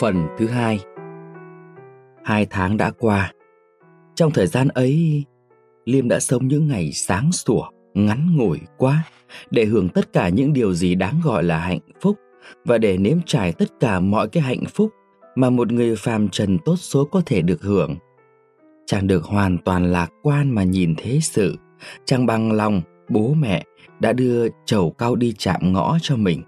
Phần thứ hai. Hai tháng đã qua. Trong thời gian ấy, Liêm đã sống những ngày sáng sủa, Ngắn ngủi quá Để hưởng tất cả những điều gì đáng gọi là hạnh phúc Và để nếm trải tất cả mọi cái hạnh phúc Mà một người phàm trần tốt số có thể được hưởng. Chàng được hoàn toàn lạc quan mà nhìn thế sự. Chàng bằng lòng, bố mẹ đã đưa chầu cao đi chạm ngõ cho mình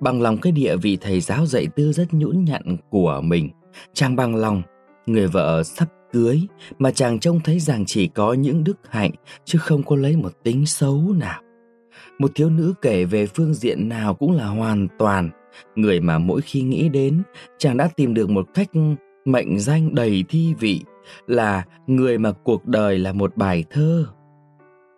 bằng lòng cái địa vị thầy giáo dạy tư rất nhũn nhặn của mình. Chàng bằng lòng, người vợ sắp cưới, mà chàng trông thấy rằng chỉ có những đức hạnh, chứ không có lấy một tính xấu nào. Một thiếu nữ kể về phương diện nào cũng là hoàn toàn. Người mà mỗi khi nghĩ đến, chàng đã tìm được một cách mệnh danh đầy thi vị, là người mà cuộc đời là một bài thơ.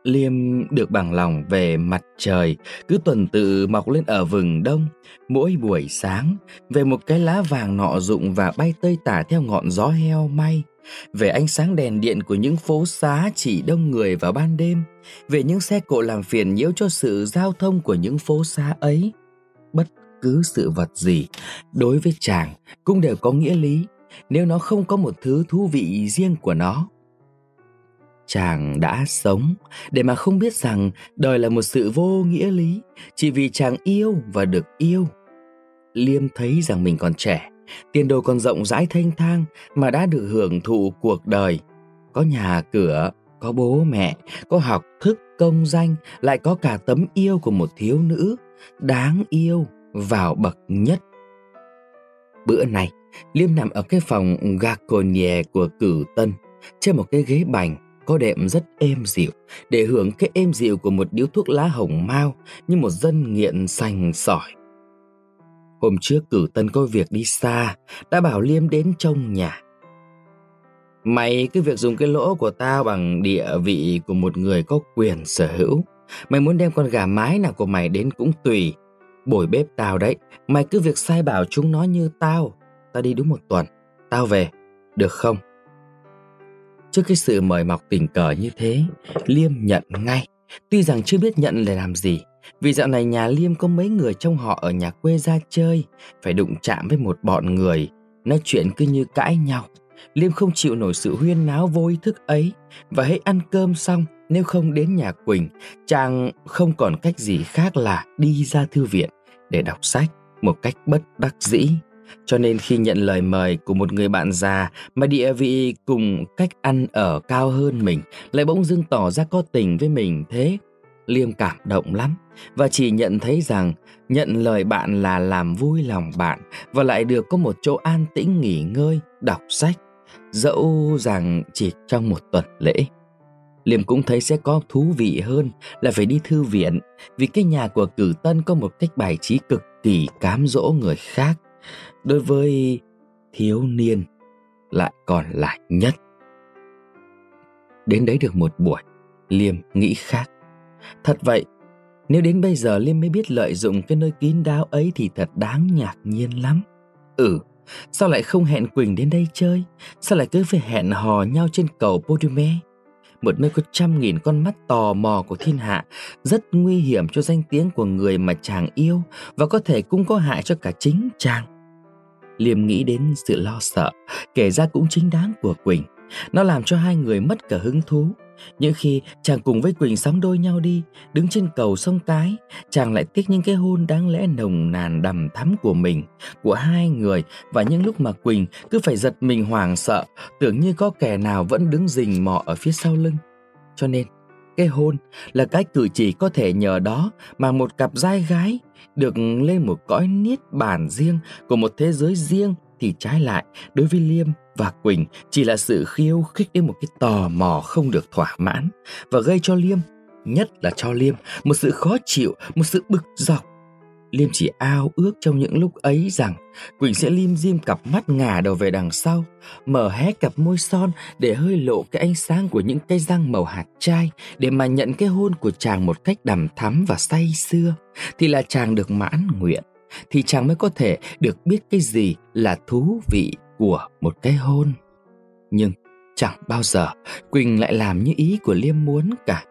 Liêm được bằng lòng về mặt trời, cứ tuần tự mọc lên ở vừng đông. Mỗi buổi sáng, về một cái lá vàng nọ rụng và bay tơi tả theo ngọn gió heo may. Về ánh sáng đèn điện của những phố xá chỉ đông người vào ban đêm. Về những xe cộ làm phiền nhiễu cho sự giao thông của những phố xá ấy. Bất cứ sự vật gì, đối với chàng cũng đều có nghĩa lý. Nếu nó không có một thứ thú vị riêng của nó chàng đã sống. Để mà không biết rằng đời là một sự vô nghĩa lý, chỉ vì chàng yêu và được yêu. Liêm thấy rằng mình còn trẻ, tiền đồ còn rộng rãi thanh thang mà đã được hưởng thụ cuộc đời. Có nhà cửa, có bố mẹ, có học thức công danh, lại có cả tấm yêu của một thiếu nữ đáng yêu vào bậc nhất. Bữa này, liêm nằm ở cái phòng gaconier của cửu tân, trên một cái ghế bành có đệm rất êm dịu để hưởng cái êm dịu của một điếu thuốc lá hồng mao như một dân nghiện sành sỏi. Hôm trước cử tân có việc đi xa, đã bảo Liêm đến trông nhà. Mày cứ việc dùng cái lỗ của tao bằng địa vị của một người có quyền sở hữu. Mày muốn đem con gà mái nào của mày đến cũng tùy. Bồi bếp tao đấy, mày cứ việc sai bảo chúng nó như tao. Tao đi đúng một tuần, tao về, được không? Trước cái sự mời mọc tình cờ như thế, Liêm nhận ngay. Tuy rằng chưa biết nhận để làm gì, vì dạo này nhà Liêm có mấy người trong họ ở nhà quê ra chơi, phải đụng chạm với một bọn người, nói chuyện cứ như cãi nhau. Liêm không chịu nổi sự huyên náo vô ý thức ấy, và hãy ăn cơm xong, nếu không đến nhà Quỳnh, chàng không còn cách gì khác là đi ra thư viện để đọc sách một cách bất đắc dĩ. Cho nên khi nhận lời mời của một người bạn già mà địa vị cùng cách ăn ở cao hơn mình lại bỗng dưng tỏ ra có tình với mình thế, Liêm cảm động lắm và chỉ nhận thấy rằng nhận lời bạn là làm vui lòng bạn và lại được có một chỗ an tĩnh nghỉ ngơi, đọc sách, dẫu rằng chỉ trong một tuần lễ. Liêm cũng thấy sẽ có thú vị hơn là phải đi thư viện vì cái nhà của cử tân có một cách bài trí cực kỳ cám dỗ người khác đối với thiếu niên lại còn lại nhất. Đến đấy được một buổi liêm nghĩ khác. Thật vậy nếu đến bây giờ liêm mới biết lợi dụng cái nơi kín đáo ấy thì thật đáng ngạc nhiên lắm. Ừ sao lại không hẹn quỳnh đến đây chơi? Sao lại cứ phải hẹn hò nhau trên cầu podume một nơi có trăm nghìn con mắt tò mò của thiên hạ, rất nguy hiểm cho danh tiếng của người mà chàng yêu và có thể cũng có hại cho cả chính chàng. Liêm nghĩ đến sự lo sợ, kể ra cũng chính đáng của Quỳnh. Nó làm cho hai người mất cả hứng thú. Những khi chàng cùng với Quỳnh sóng đôi nhau đi, đứng trên cầu sông Cái, chàng lại tiếc những cái hôn đáng lẽ nồng nàn đầm thắm của mình, của hai người và những lúc mà Quỳnh cứ phải giật mình hoảng sợ, tưởng như có kẻ nào vẫn đứng rình mò ở phía sau lưng. Cho nên, cái hôn là cái cử chỉ có thể nhờ đó mà một cặp trai gái được lên một cõi niết bàn riêng của một thế giới riêng thì trái lại đối với Liêm và Quỳnh chỉ là sự khiêu khích đến một cái tò mò không được thỏa mãn. Và gây cho Liêm, nhất là cho Liêm, một sự khó chịu, một sự bực dọc. Liêm chỉ ao ước trong những lúc ấy rằng Quỳnh sẽ lim dim cặp mắt ngả đầu về đằng sau, mở hé cặp môi son để hơi lộ cái ánh sáng của những cái răng màu hạt chai để mà nhận cái hôn của chàng một cách đầm thắm và say sưa. Thì là chàng được mãn nguyện, thì chàng mới có thể được biết cái gì là thú vị của một cái hôn. Nhưng chẳng bao giờ Quỳnh lại làm như ý của Liêm muốn cả.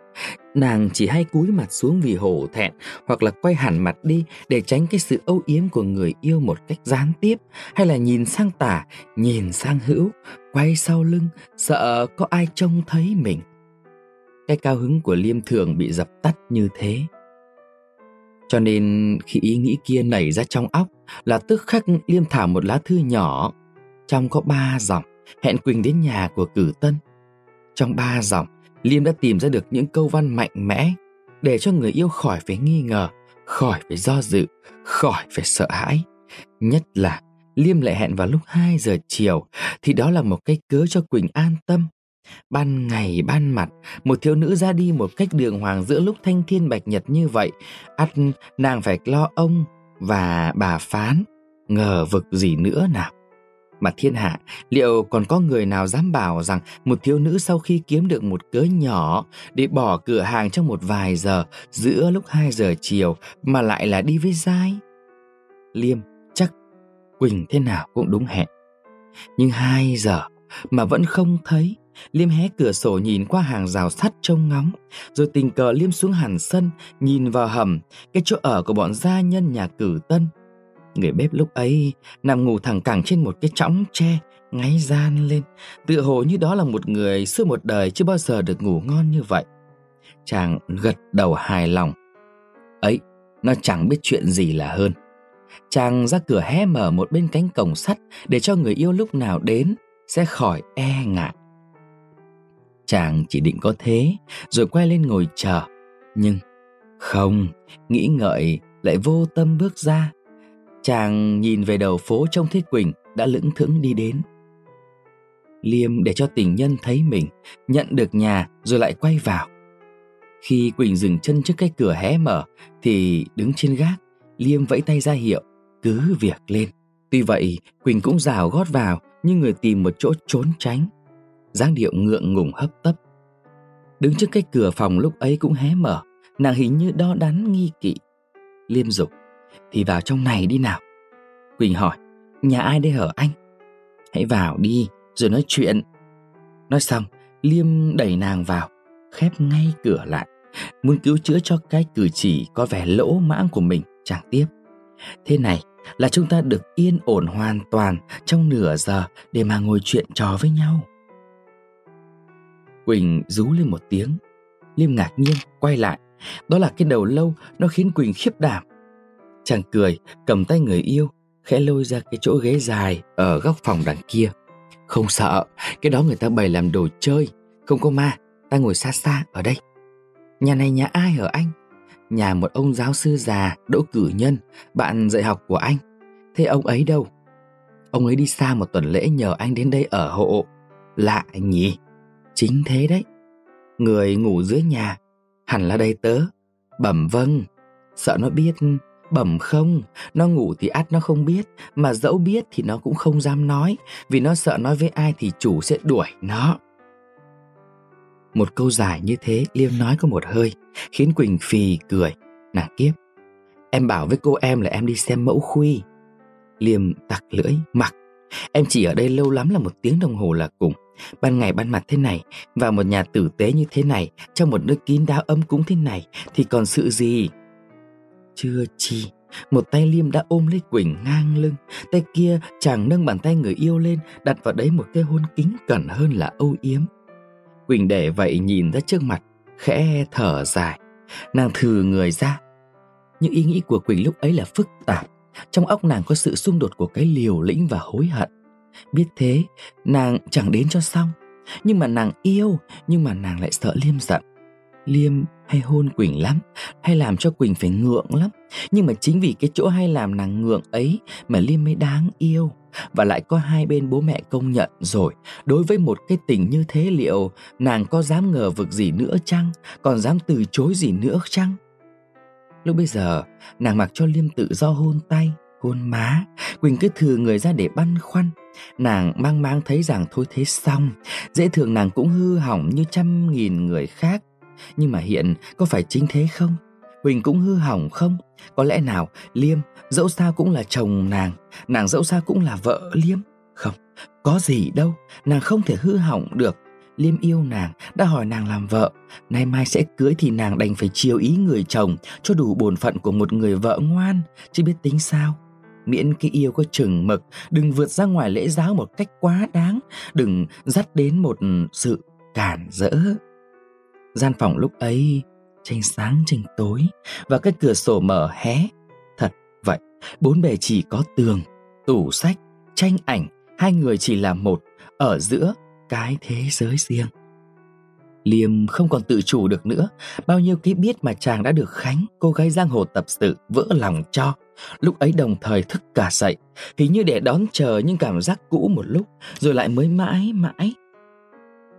Nàng chỉ hay cúi mặt xuống vì hổ thẹn hoặc là quay hẳn mặt đi để tránh cái sự âu yếm của người yêu một cách gián tiếp hay là nhìn sang tả, nhìn sang hữu, quay sau lưng, sợ có ai trông thấy mình. Cái cao hứng của Liêm thường bị dập tắt như thế. Cho nên khi ý nghĩ kia nảy ra trong óc là tức khắc Liêm thả một lá thư nhỏ. Trong có ba dòng, hẹn Quỳnh đến nhà của cử tân. Trong ba dòng, Liêm đã tìm ra được những câu văn mạnh mẽ để cho người yêu khỏi phải nghi ngờ, khỏi phải do dự, khỏi phải sợ hãi. Nhất là Liêm lại hẹn vào lúc 2 giờ chiều thì đó là một cái cớ cho Quỳnh an tâm. Ban ngày ban mặt, một thiếu nữ ra đi một cách đường hoàng giữa lúc thanh thiên bạch nhật như vậy, ắt nàng phải lo ông và bà phán, ngờ vực gì nữa nào. Mà thiên hạ, liệu còn có người nào dám bảo rằng một thiếu nữ sau khi kiếm được một cớ nhỏ để bỏ cửa hàng trong một vài giờ giữa lúc 2 giờ chiều mà lại là đi với dai? Liêm chắc Quỳnh thế nào cũng đúng hẹn. Nhưng 2 giờ mà vẫn không thấy. Liêm hé cửa sổ nhìn qua hàng rào sắt trông ngóng, rồi tình cờ Liêm xuống hẳn sân, nhìn vào hầm, cái chỗ ở của bọn gia nhân nhà cử tân. Người bếp lúc ấy nằm ngủ thẳng cẳng trên một cái chõng tre, ngáy gian lên, tựa hồ như đó là một người suốt một đời chưa bao giờ được ngủ ngon như vậy. Chàng gật đầu hài lòng. Ấy, nó chẳng biết chuyện gì là hơn. Chàng ra cửa hé mở một bên cánh cổng sắt để cho người yêu lúc nào đến sẽ khỏi e ngại. Chàng chỉ định có thế, rồi quay lên ngồi chờ. Nhưng không, nghĩ ngợi lại vô tâm bước ra. Chàng nhìn về đầu phố trông thấy Quỳnh đã lững thững đi đến. Liêm để cho tình nhân thấy mình, nhận được nhà rồi lại quay vào. Khi Quỳnh dừng chân trước cái cửa hé mở thì đứng trên gác, Liêm vẫy tay ra hiệu, cứ việc lên. Tuy vậy, Quỳnh cũng rào gót vào như người tìm một chỗ trốn tránh dáng điệu ngượng ngùng hấp tấp. Đứng trước cái cửa phòng lúc ấy cũng hé mở, nàng hình như đo đắn nghi kỵ. Liêm dục, thì vào trong này đi nào. Quỳnh hỏi, nhà ai đây hở anh? Hãy vào đi, rồi nói chuyện. Nói xong, Liêm đẩy nàng vào, khép ngay cửa lại, muốn cứu chữa cho cái cử chỉ có vẻ lỗ mãng của mình, chẳng tiếp. Thế này là chúng ta được yên ổn hoàn toàn trong nửa giờ để mà ngồi chuyện trò với nhau. Quỳnh rú lên một tiếng. Liêm ngạc nhiên, quay lại. Đó là cái đầu lâu, nó khiến Quỳnh khiếp đảm. Chàng cười, cầm tay người yêu, khẽ lôi ra cái chỗ ghế dài ở góc phòng đằng kia. Không sợ, cái đó người ta bày làm đồ chơi. Không có ma, ta ngồi xa xa ở đây. Nhà này nhà ai ở anh? Nhà một ông giáo sư già, đỗ cử nhân, bạn dạy học của anh. Thế ông ấy đâu? Ông ấy đi xa một tuần lễ nhờ anh đến đây ở hộ. Lạ nhỉ? Chính thế đấy. Người ngủ dưới nhà, hẳn là đây tớ. Bẩm vâng, sợ nó biết, bẩm không, nó ngủ thì ắt nó không biết, mà dẫu biết thì nó cũng không dám nói, vì nó sợ nói với ai thì chủ sẽ đuổi nó. Một câu dài như thế Liêm nói có một hơi, khiến Quỳnh phì cười, nàng kiếp. Em bảo với cô em là em đi xem mẫu khuy. Liêm tặc lưỡi, mặc. Em chỉ ở đây lâu lắm là một tiếng đồng hồ là cùng. Ban ngày ban mặt thế này, vào một nhà tử tế như thế này, trong một nơi kín đáo ấm cúng thế này, thì còn sự gì? Chưa chi, một tay Liêm đã ôm lấy Quỳnh ngang lưng, tay kia chàng nâng bàn tay người yêu lên, đặt vào đấy một cái hôn kính cẩn hơn là âu yếm. Quỳnh để vậy nhìn ra trước mặt, khẽ thở dài, nàng thừ người ra. Những ý nghĩ của Quỳnh lúc ấy là phức tạp, trong óc nàng có sự xung đột của cái liều lĩnh và hối hận. Biết thế, nàng chẳng đến cho xong. Nhưng mà nàng yêu, nhưng mà nàng lại sợ Liêm giận. Liêm hay hôn Quỳnh lắm, hay làm cho Quỳnh phải ngượng lắm. Nhưng mà chính vì cái chỗ hay làm nàng ngượng ấy mà Liêm mới đáng yêu. Và lại có hai bên bố mẹ công nhận rồi. Đối với một cái tình như thế liệu nàng có dám ngờ vực gì nữa chăng? Còn dám từ chối gì nữa chăng? Lúc bây giờ, nàng mặc cho Liêm tự do hôn tay, hôn má. Quỳnh cứ thừa người ra để băn khoăn. Nàng mang mang thấy rằng thôi thế xong, dễ thường nàng cũng hư hỏng như trăm nghìn người khác. Nhưng mà hiện có phải chính thế không? huỳnh cũng hư hỏng không? Có lẽ nào Liêm dẫu sao cũng là chồng nàng, nàng dẫu sao cũng là vợ Liêm? Không, có gì đâu, nàng không thể hư hỏng được. Liêm yêu nàng, đã hỏi nàng làm vợ. Nay mai sẽ cưới thì nàng đành phải chiều ý người chồng cho đủ bổn phận của một người vợ ngoan, chứ biết tính sao. Miễn cái yêu có chừng mực, đừng vượt ra ngoài lễ giáo một cách quá đáng, đừng dắt đến một sự cản rỡ. Gian phòng lúc ấy tranh sáng tranh tối và cái cửa sổ mở hé. Thật vậy, bốn bề chỉ có tường, tủ sách, tranh ảnh, hai người chỉ là một, ở giữa cái thế giới riêng. Liêm không còn tự chủ được nữa, bao nhiêu ký biết mà chàng đã được Khánh, cô gái giang hồ tập sự, vỡ lòng cho. Lúc ấy đồng thời thức cả dậy, hình như để đón chờ những cảm giác cũ một lúc, rồi lại mới mãi mãi.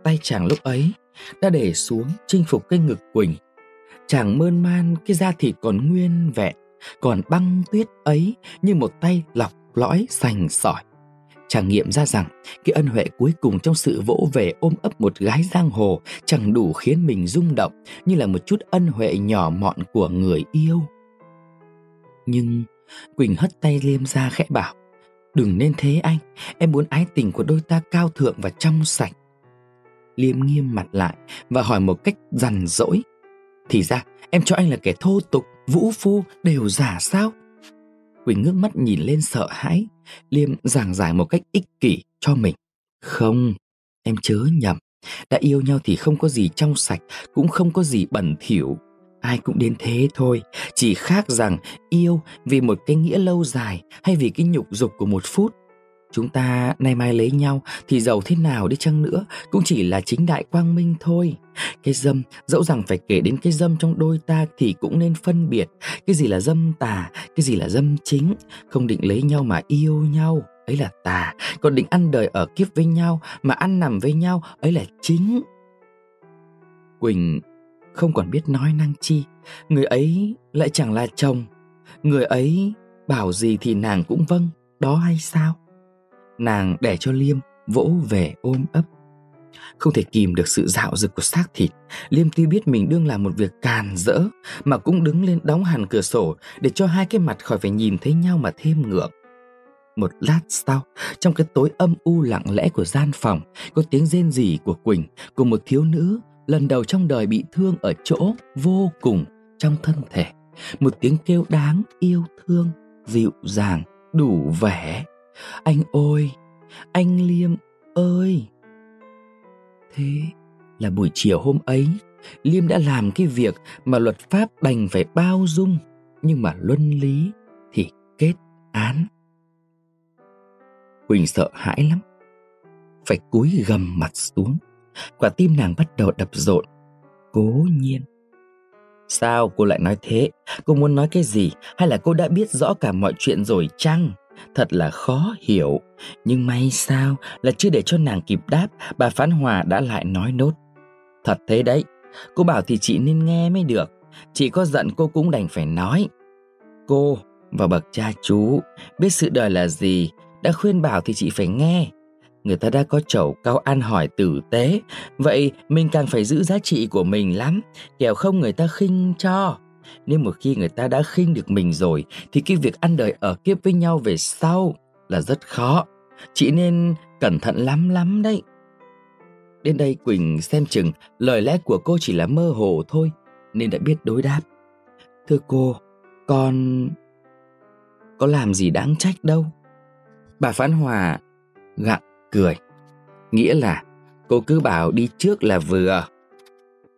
Tay chàng lúc ấy đã để xuống chinh phục cái ngực Quỳnh. Chàng mơn man cái da thịt còn nguyên vẹn, còn băng tuyết ấy như một tay lọc lõi sành sỏi. Chàng nghiệm ra rằng cái ân huệ cuối cùng trong sự vỗ về ôm ấp một gái giang hồ chẳng đủ khiến mình rung động như là một chút ân huệ nhỏ mọn của người yêu. Nhưng Quỳnh hất tay Liêm ra khẽ bảo Đừng nên thế anh, em muốn ái tình của đôi ta cao thượng và trong sạch. Liêm nghiêm mặt lại và hỏi một cách rằn dỗi. Thì ra em cho anh là kẻ thô tục, vũ phu, đều giả sao? Quỳnh ngước mắt nhìn lên sợ hãi, Liêm giảng giải một cách ích kỷ cho mình. Không, em chớ nhầm. Đã yêu nhau thì không có gì trong sạch, cũng không có gì bẩn thỉu. Ai cũng đến thế thôi, chỉ khác rằng yêu vì một cái nghĩa lâu dài hay vì cái nhục dục của một phút Chúng ta nay mai lấy nhau thì giàu thế nào đi chăng nữa cũng chỉ là chính đại quang minh thôi. Cái dâm, dẫu rằng phải kể đến cái dâm trong đôi ta thì cũng nên phân biệt cái gì là dâm tà, cái gì là dâm chính. Không định lấy nhau mà yêu nhau, ấy là tà. Còn định ăn đời ở kiếp với nhau mà ăn nằm với nhau, ấy là chính. Quỳnh không còn biết nói năng chi. Người ấy lại chẳng là chồng. Người ấy bảo gì thì nàng cũng vâng, đó hay sao? Nàng để cho Liêm vỗ về ôm ấp. Không thể kìm được sự dạo dực của xác thịt, Liêm tuy biết mình đương làm một việc càn rỡ mà cũng đứng lên đóng hẳn cửa sổ để cho hai cái mặt khỏi phải nhìn thấy nhau mà thêm ngượng. Một lát sau, trong cái tối âm u lặng lẽ của gian phòng, có tiếng rên rỉ của Quỳnh, của một thiếu nữ lần đầu trong đời bị thương ở chỗ vô cùng trong thân thể. Một tiếng kêu đáng yêu thương, dịu dàng, đủ vẻ anh ôi, anh Liêm ơi. Thế là buổi chiều hôm ấy, Liêm đã làm cái việc mà luật pháp đành phải bao dung, nhưng mà luân lý thì kết án. Quỳnh sợ hãi lắm, phải cúi gầm mặt xuống, quả tim nàng bắt đầu đập rộn. Cố nhiên Sao cô lại nói thế? Cô muốn nói cái gì? Hay là cô đã biết rõ cả mọi chuyện rồi chăng? Thật là khó hiểu, nhưng may sao là chưa để cho nàng kịp đáp, bà Phán Hòa đã lại nói nốt. Thật thế đấy, cô bảo thì chị nên nghe mới được, chị có giận cô cũng đành phải nói. Cô và bậc cha chú biết sự đời là gì, đã khuyên bảo thì chị phải nghe. Người ta đã có chầu cao ăn hỏi tử tế, vậy mình càng phải giữ giá trị của mình lắm, kẻo không người ta khinh cho. Nếu một khi người ta đã khinh được mình rồi thì cái việc ăn đời ở kiếp với nhau về sau là rất khó. Chị nên cẩn thận lắm lắm đấy. Đến đây Quỳnh xem chừng lời lẽ của cô chỉ là mơ hồ thôi nên đã biết đối đáp. Thưa cô, con có làm gì đáng trách đâu. Bà Phán Hòa gặng cười. Nghĩa là cô cứ bảo đi trước là vừa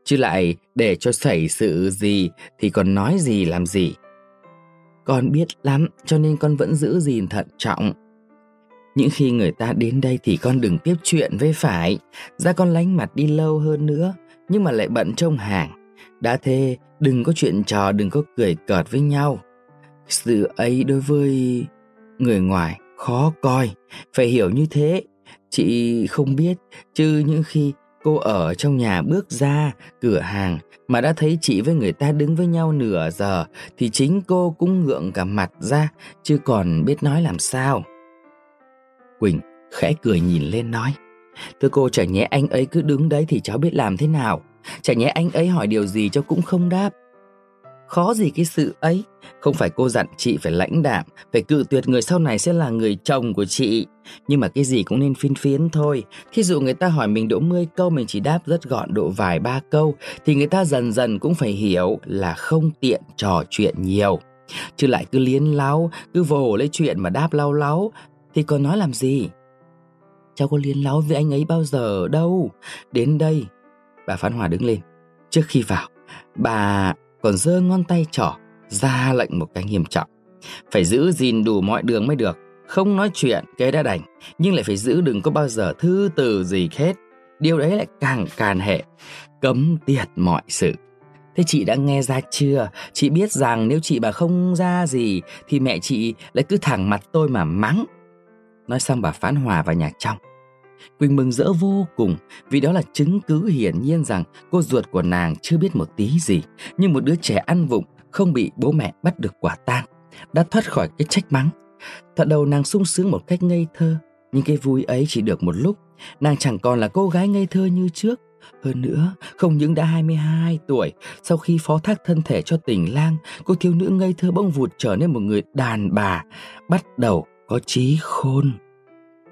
chứ lại để cho xảy sự gì thì còn nói gì làm gì. Con biết lắm cho nên con vẫn giữ gìn thận trọng. Những khi người ta đến đây thì con đừng tiếp chuyện với phải, ra con lánh mặt đi lâu hơn nữa, nhưng mà lại bận trông hàng. Đã thế, đừng có chuyện trò, đừng có cười cợt với nhau. Sự ấy đối với người ngoài khó coi, phải hiểu như thế. Chị không biết, chứ những khi Cô ở trong nhà bước ra cửa hàng mà đã thấy chị với người ta đứng với nhau nửa giờ thì chính cô cũng ngượng cả mặt ra, chứ còn biết nói làm sao. Quỳnh khẽ cười nhìn lên nói, Thưa cô, chả nhẽ anh ấy cứ đứng đấy thì cháu biết làm thế nào Chả nhẽ anh ấy hỏi điều gì cháu cũng không đáp khó gì cái sự ấy. Không phải cô dặn chị phải lãnh đạm, phải cự tuyệt người sau này sẽ là người chồng của chị. Nhưng mà cái gì cũng nên phiên phiến thôi. Thí dụ người ta hỏi mình độ 10 câu mình chỉ đáp rất gọn độ vài ba câu thì người ta dần dần cũng phải hiểu là không tiện trò chuyện nhiều. Chứ lại cứ liến láo, cứ vồ lấy chuyện mà đáp lau láo thì còn nói làm gì? Cháu có liến láo với anh ấy bao giờ đâu. Đến đây, bà Phán Hòa đứng lên. Trước khi vào, bà còn giơ ngón tay trỏ ra lệnh một cái nghiêm trọng. Phải giữ gìn đủ mọi đường mới được. Không nói chuyện, cái đã đành. Nhưng lại phải giữ đừng có bao giờ thư từ gì hết. Điều đấy lại càng càn hệ. Cấm tiệt mọi sự. Thế chị đã nghe ra chưa? Chị biết rằng nếu chị bà không ra gì thì mẹ chị lại cứ thẳng mặt tôi mà mắng. Nói xong bà phán hòa vào nhà trong. Quỳnh mừng rỡ vô cùng vì đó là chứng cứ hiển nhiên rằng cô ruột của nàng chưa biết một tí gì, nhưng một đứa trẻ ăn vụng không bị bố mẹ bắt được quả tang, đã thoát khỏi cái trách mắng. Thật đầu nàng sung sướng một cách ngây thơ, nhưng cái vui ấy chỉ được một lúc, nàng chẳng còn là cô gái ngây thơ như trước. Hơn nữa, không những đã 22 tuổi, sau khi phó thác thân thể cho tình lang, cô thiếu nữ ngây thơ bỗng vụt trở nên một người đàn bà, bắt đầu có trí khôn.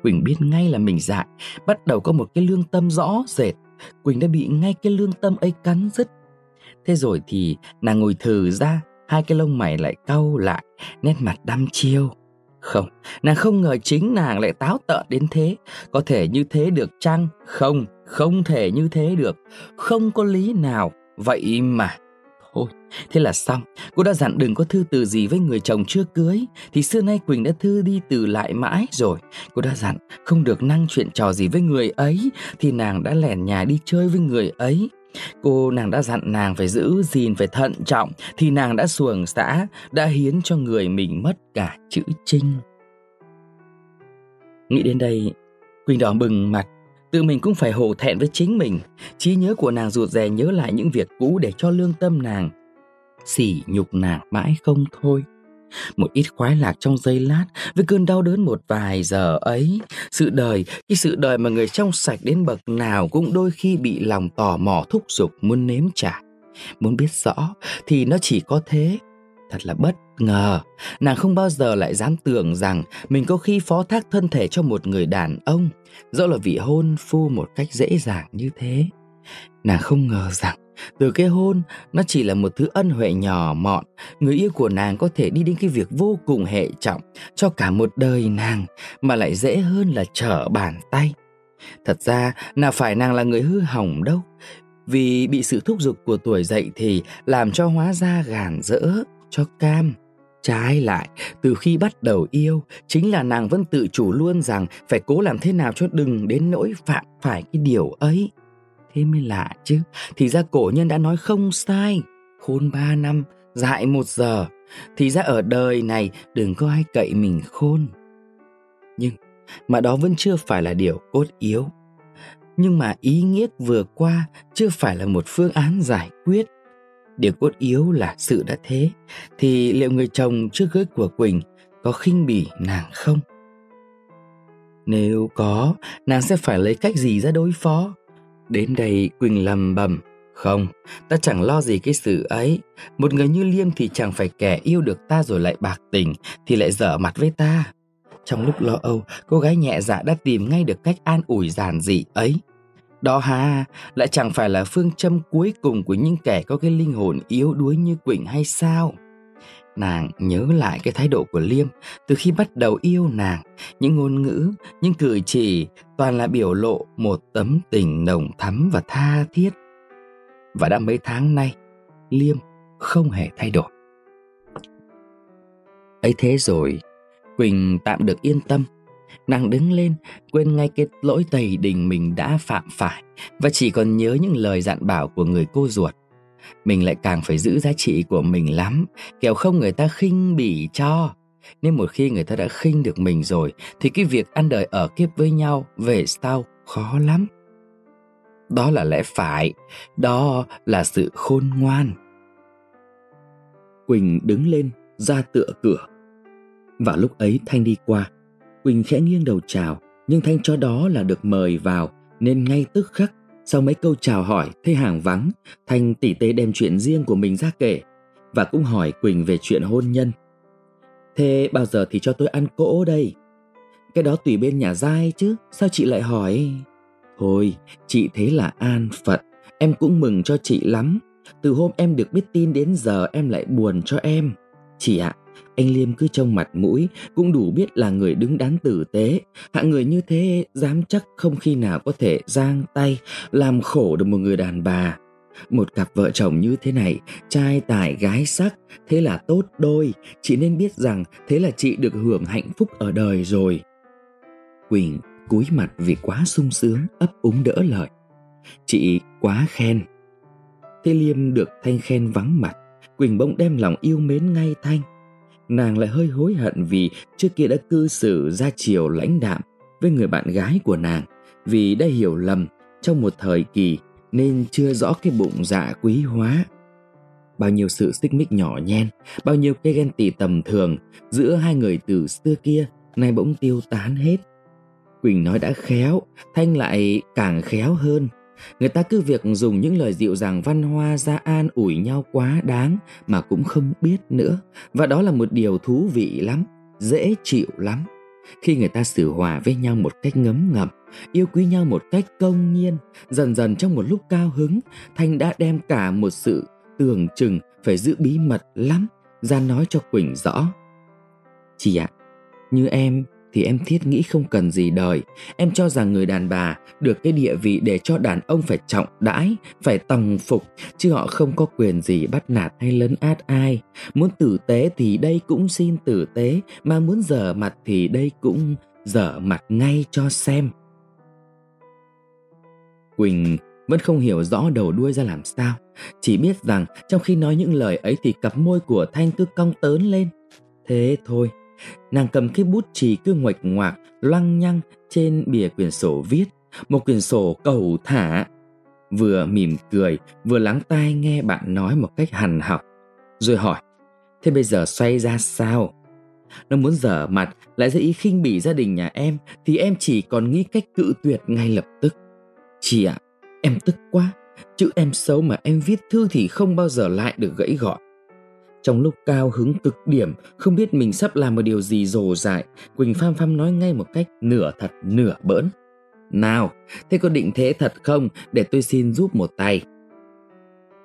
Quỳnh biết ngay là mình dại, bắt đầu có một cái lương tâm rõ rệt. Quỳnh đã bị ngay cái lương tâm ấy cắn rứt. Thế rồi thì nàng ngồi thử ra, hai cái lông mày lại cau lại, nét mặt đăm chiêu. Không, nàng không ngờ chính nàng lại táo tợn đến thế. Có thể như thế được chăng? Không, không thể như thế được. Không có lý nào. Vậy mà. Thế là xong, cô đã dặn đừng có thư từ gì với người chồng chưa cưới, thì xưa nay Quỳnh đã thư đi từ lại mãi rồi. Cô đã dặn không được năng chuyện trò gì với người ấy, thì nàng đã lẻn nhà đi chơi với người ấy. Cô nàng đã dặn nàng phải giữ gìn phải thận trọng thì nàng đã xuồng xã, đã hiến cho người mình mất cả chữ trinh. Nghĩ đến đây, Quỳnh đỏ bừng mặt, Tự mình cũng phải hổ thẹn với chính mình. Trí nhớ của nàng rụt rè nhớ lại những việc cũ để cho lương tâm nàng. Sỉ nhục nàng mãi không thôi. Một ít khoái lạc trong giây lát với cơn đau đớn một vài giờ ấy. Sự đời, cái sự đời mà người trong sạch đến bậc nào cũng đôi khi bị lòng tò mò thúc giục muốn nếm trải. Muốn biết rõ thì nó chỉ có thế. Thật là bất ngờ, nàng không bao giờ lại dám tưởng rằng mình có khi phó thác thân thể cho một người đàn ông, dẫu là vị hôn phu một cách dễ dàng như thế. Nàng không ngờ rằng từ cái hôn nó chỉ là một thứ ân huệ nhỏ mọn, người yêu của nàng có thể đi đến cái việc vô cùng hệ trọng cho cả một đời nàng mà lại dễ hơn là trở bàn tay. Thật ra nào phải nàng là người hư hỏng đâu, vì bị sự thúc giục của tuổi dậy thì làm cho hóa ra gàn rỡ, cho cam. Trái lại, từ khi bắt đầu yêu, chính là nàng vẫn tự chủ luôn rằng phải cố làm thế nào cho đừng đến nỗi phạm phải cái điều ấy. Thế mới lạ chứ, thì ra cổ nhân đã nói không sai. Khôn ba năm, dại một giờ, thì ra ở đời này đừng có ai cậy mình khôn. Nhưng mà đó vẫn chưa phải là điều cốt yếu. Nhưng mà ý nghĩa vừa qua chưa phải là một phương án giải quyết Điều cốt yếu là sự đã thế, thì liệu người chồng trước cưới của Quỳnh có khinh bỉ nàng không? Nếu có, nàng sẽ phải lấy cách gì ra đối phó? Đến đây Quỳnh lầm bầm, không, ta chẳng lo gì cái sự ấy. Một người như Liêm thì chẳng phải kẻ yêu được ta rồi lại bạc tình, thì lại dở mặt với ta. Trong lúc lo âu, cô gái nhẹ dạ đã tìm ngay được cách an ủi giản dị ấy. Đó ha, lại chẳng phải là phương châm cuối cùng của những kẻ có cái linh hồn yếu đuối như Quỳnh hay sao? Nàng nhớ lại cái thái độ của Liêm từ khi bắt đầu yêu nàng, những ngôn ngữ, những cử chỉ toàn là biểu lộ một tấm tình nồng thắm và tha thiết. Và đã mấy tháng nay, Liêm không hề thay đổi. ấy thế rồi, Quỳnh tạm được yên tâm Nàng đứng lên, quên ngay cái lỗi tày đình mình đã phạm phải và chỉ còn nhớ những lời dặn bảo của người cô ruột. Mình lại càng phải giữ giá trị của mình lắm, kẻo không người ta khinh bỉ cho. Nên một khi người ta đã khinh được mình rồi thì cái việc ăn đời ở kiếp với nhau về sau khó lắm. Đó là lẽ phải, đó là sự khôn ngoan. Quỳnh đứng lên, ra tựa cửa. Và lúc ấy Thanh đi qua, Quỳnh khẽ nghiêng đầu chào, nhưng Thanh cho đó là được mời vào nên ngay tức khắc sau mấy câu chào hỏi thấy hàng vắng, Thanh tỉ tê đem chuyện riêng của mình ra kể. và cũng hỏi Quỳnh về chuyện hôn nhân. Thế bao giờ thì cho tôi ăn cỗ đây? Cái đó tùy bên nhà giai chứ, sao chị lại hỏi? Thôi, chị thế là an phận, em cũng mừng cho chị lắm. Từ hôm em được biết tin đến giờ em lại buồn cho em. Chị ạ, à, anh Liêm cứ trông mặt mũi cũng đủ biết là người đứng đắn tử tế. Hạng người như thế dám chắc không khi nào có thể giang tay làm khổ được một người đàn bà. Một cặp vợ chồng như thế này, trai tài gái sắc, thế là tốt đôi. Chị nên biết rằng thế là chị được hưởng hạnh phúc ở đời rồi. Quỳnh cúi mặt vì quá sung sướng, ấp úng đỡ lời. Chị quá khen. Thế Liêm được Thanh khen vắng mặt, Quỳnh bỗng đem lòng yêu mến ngay Thanh nàng lại hơi hối hận vì trước kia đã cư xử ra chiều lãnh đạm với người bạn gái của nàng vì đã hiểu lầm trong một thời kỳ nên chưa rõ cái bụng dạ quý hóa. Bao nhiêu sự xích mích nhỏ nhen, bao nhiêu cái ghen tị tầm thường giữa hai người từ xưa kia nay bỗng tiêu tán hết. Quỳnh nói đã khéo, Thanh lại càng khéo hơn. Người ta cứ việc dùng những lời dịu dàng văn hoa ra an ủi nhau quá đáng mà cũng không biết nữa. Và đó là một điều thú vị lắm, dễ chịu lắm. Khi người ta xử hòa với nhau một cách ngấm ngầm, yêu quý nhau một cách công nhiên, dần dần trong một lúc cao hứng, Thanh đã đem cả một sự tưởng chừng phải giữ bí mật lắm ra nói cho Quỳnh rõ. Chị ạ, à, như em thì em thiết nghĩ không cần gì đời. Em cho rằng người đàn bà được cái địa vị để cho đàn ông phải trọng đãi, phải tòng phục, chứ họ không có quyền gì bắt nạt hay lấn át ai. Muốn tử tế thì đây cũng xin tử tế, mà muốn dở mặt thì đây cũng dở mặt ngay cho xem. Quỳnh vẫn không hiểu rõ đầu đuôi ra làm sao, chỉ biết rằng trong khi nói những lời ấy thì cặp môi của Thanh cứ cong tớn lên. Thế thôi, Nàng cầm cái bút chì cứ ngoạch ngoạc loăng nhăng trên bìa quyển sổ viết một quyển sổ cầu thả. Vừa mỉm cười vừa lắng tai nghe bạn nói một cách hằn học. Rồi hỏi thế bây giờ xoay ra sao? Nó muốn dở mặt lại ra ý khinh bỉ gia đình nhà em thì em chỉ còn nghĩ cách cự tuyệt ngay lập tức. Chị ạ à, em tức quá chữ em xấu mà em viết thư thì không bao giờ lại được gãy gọn trong lúc cao hứng cực điểm, không biết mình sắp làm một điều gì rồ dại, Quỳnh Pham Pham nói ngay một cách nửa thật nửa bỡn. Nào, thế có định thế thật không để tôi xin giúp một tay?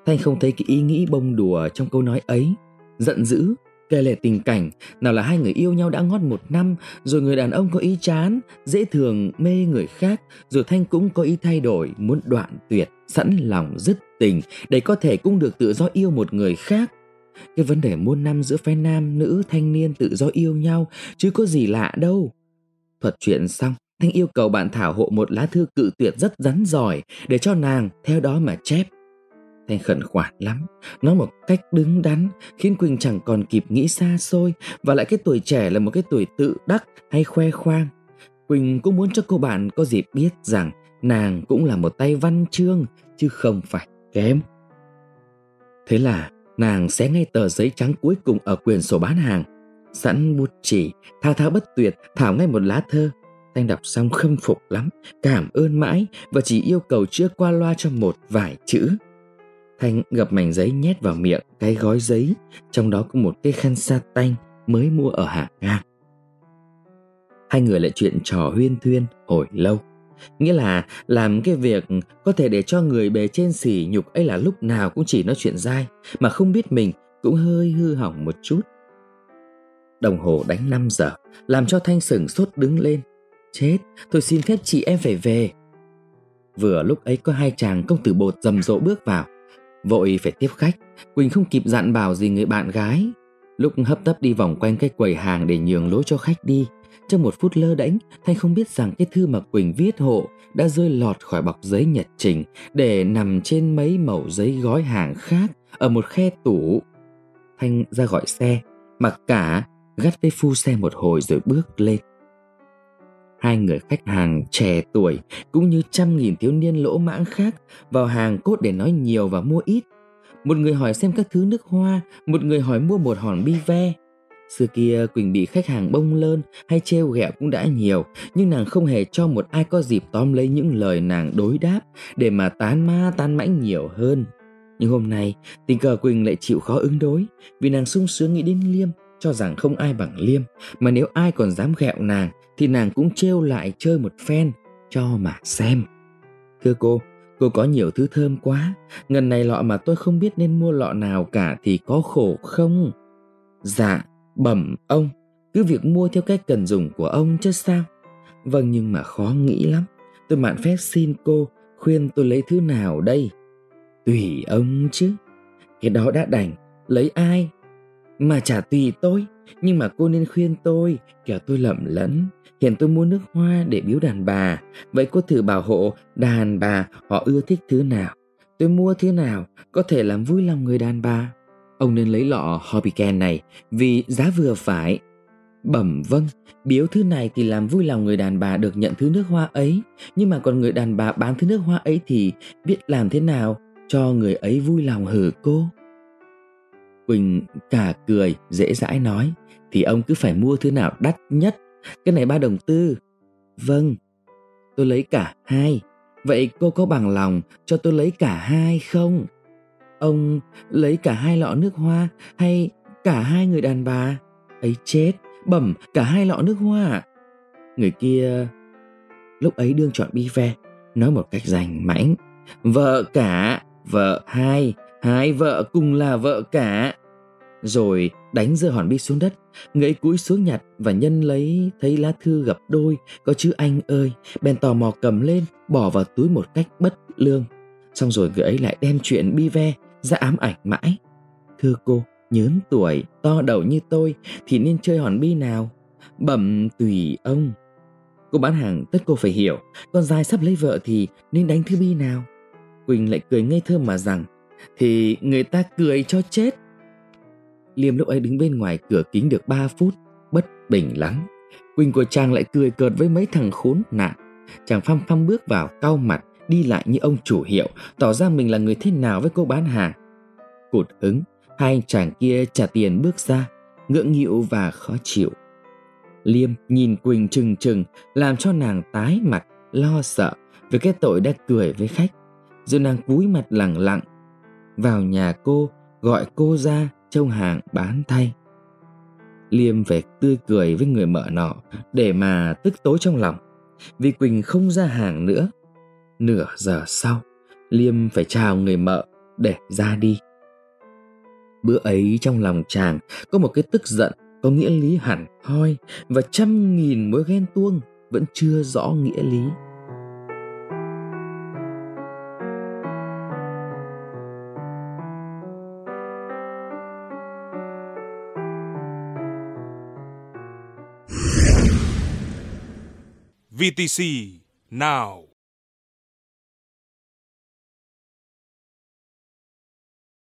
Thanh không thấy cái ý nghĩ bông đùa trong câu nói ấy. Giận dữ, kể lệ tình cảnh, nào là hai người yêu nhau đã ngót một năm, rồi người đàn ông có ý chán, dễ thường mê người khác, rồi Thanh cũng có ý thay đổi, muốn đoạn tuyệt, sẵn lòng dứt tình để có thể cũng được tự do yêu một người khác cái vấn đề muôn năm giữa phái nam nữ thanh niên tự do yêu nhau chứ có gì lạ đâu. Thuật chuyện xong, Thanh yêu cầu bạn Thảo hộ một lá thư cự tuyệt rất rắn giỏi để cho nàng theo đó mà chép. Thanh khẩn khoản lắm, nói một cách đứng đắn khiến Quỳnh chẳng còn kịp nghĩ xa xôi và lại cái tuổi trẻ là một cái tuổi tự đắc hay khoe khoang. Quỳnh cũng muốn cho cô bạn có dịp biết rằng nàng cũng là một tay văn chương chứ không phải kém. Thế là Nàng xé ngay tờ giấy trắng cuối cùng ở quyền sổ bán hàng. Sẵn bút chỉ, thao thao bất tuyệt, thảo ngay một lá thơ. Thanh đọc xong khâm phục lắm, cảm ơn mãi và chỉ yêu cầu chưa qua loa cho một vài chữ. Thanh gập mảnh giấy nhét vào miệng cái gói giấy, trong đó có một cái khăn sa tanh mới mua ở Hà Ngang. Hai người lại chuyện trò huyên thuyên hồi lâu. Nghĩa là làm cái việc có thể để cho người bề trên sỉ nhục ấy là lúc nào cũng chỉ nói chuyện dai mà không biết mình cũng hơi hư hỏng một chút. Đồng hồ đánh 5 giờ, làm cho Thanh sừng sốt đứng lên. Chết, tôi xin phép chị em phải về. Vừa lúc ấy có hai chàng công tử bột rầm rộ bước vào. Vội phải tiếp khách, Quỳnh không kịp dặn bảo gì người bạn gái. Lúc hấp tấp đi vòng quanh cái quầy hàng để nhường lối cho khách đi, trong một phút lơ đễnh, Thanh không biết rằng cái thư mà Quỳnh viết hộ đã rơi lọt khỏi bọc giấy nhật trình để nằm trên mấy mẩu giấy gói hàng khác ở một khe tủ. Thanh ra gọi xe, mặc cả gắt với phu xe một hồi rồi bước lên. Hai người khách hàng trẻ tuổi cũng như trăm nghìn thiếu niên lỗ mãng khác vào hàng cốt để nói nhiều và mua ít. Một người hỏi xem các thứ nước hoa, một người hỏi mua một hòn bi ve, Xưa kia Quỳnh bị khách hàng bông lơn hay trêu ghẹo cũng đã nhiều, nhưng nàng không hề cho một ai có dịp tóm lấy những lời nàng đối đáp để mà tán ma tán mãnh nhiều hơn. Nhưng hôm nay tình cờ Quỳnh lại chịu khó ứng đối vì nàng sung sướng nghĩ đến Liêm cho rằng không ai bằng Liêm mà nếu ai còn dám ghẹo nàng thì nàng cũng trêu lại chơi một phen cho mà xem. Thưa cô, cô có nhiều thứ thơm quá, ngần này lọ mà tôi không biết nên mua lọ nào cả thì có khổ không? Dạ, bẩm ông, cứ việc mua theo cách cần dùng của ông chứ sao? Vâng nhưng mà khó nghĩ lắm, tôi mạn phép xin cô khuyên tôi lấy thứ nào đây? Tùy ông chứ, cái đó đã đành, lấy ai? Mà chả tùy tôi, nhưng mà cô nên khuyên tôi, kẻo tôi lậm lẫn. Hiện tôi mua nước hoa để biếu đàn bà, vậy cô thử bảo hộ đàn bà họ ưa thích thứ nào. Tôi mua thứ nào có thể làm vui lòng người đàn bà. Ông nên lấy lọ Hobbiken này vì giá vừa phải. Bẩm vâng, biếu thứ này thì làm vui lòng người đàn bà được nhận thứ nước hoa ấy. Nhưng mà còn người đàn bà bán thứ nước hoa ấy thì biết làm thế nào cho người ấy vui lòng hử cô. Quỳnh cả cười dễ dãi nói thì ông cứ phải mua thứ nào đắt nhất. Cái này ba đồng tư. Vâng, tôi lấy cả hai. Vậy cô có bằng lòng cho tôi lấy cả hai không? Ông lấy cả hai lọ nước hoa hay cả hai người đàn bà? ấy chết, bẩm cả hai lọ nước hoa. Người kia lúc ấy đương chọn bi ve, nói một cách rành mãnh. Vợ cả, vợ hai, hai vợ cùng là vợ cả. Rồi đánh rơi hòn bi xuống đất, người ấy cúi xuống nhặt và nhân lấy thấy lá thư gập đôi có chữ anh ơi, bèn tò mò cầm lên, bỏ vào túi một cách bất lương. Xong rồi người ấy lại đem chuyện bi ve ra ám ảnh mãi. Thưa cô, nhớn tuổi, to đầu như tôi thì nên chơi hòn bi nào? Bẩm tùy ông. Cô bán hàng tất cô phải hiểu, con dài sắp lấy vợ thì nên đánh thư bi nào? Quỳnh lại cười ngây thơ mà rằng, thì người ta cười cho chết. Liêm lúc ấy đứng bên ngoài cửa kính được 3 phút, bất bình lắm. Quỳnh của chàng lại cười cợt với mấy thằng khốn nạn. Chàng phăm phăm bước vào cau mặt, đi lại như ông chủ hiệu, tỏ ra mình là người thế nào với cô bán hàng. Cụt hứng, hai anh chàng kia trả tiền bước ra, ngưỡng nghịu và khó chịu. Liêm nhìn Quỳnh trừng trừng, làm cho nàng tái mặt, lo sợ về cái tội đã cười với khách. Rồi nàng cúi mặt lặng lặng, vào nhà cô, gọi cô ra châu hàng bán thay. Liêm về tươi cười với người mợ nọ để mà tức tối trong lòng. Vì Quỳnh không ra hàng nữa. Nửa giờ sau, Liêm phải chào người mợ để ra đi. Bữa ấy trong lòng chàng có một cái tức giận có nghĩa lý hẳn hoi và trăm nghìn mối ghen tuông vẫn chưa rõ nghĩa lý. VTC now.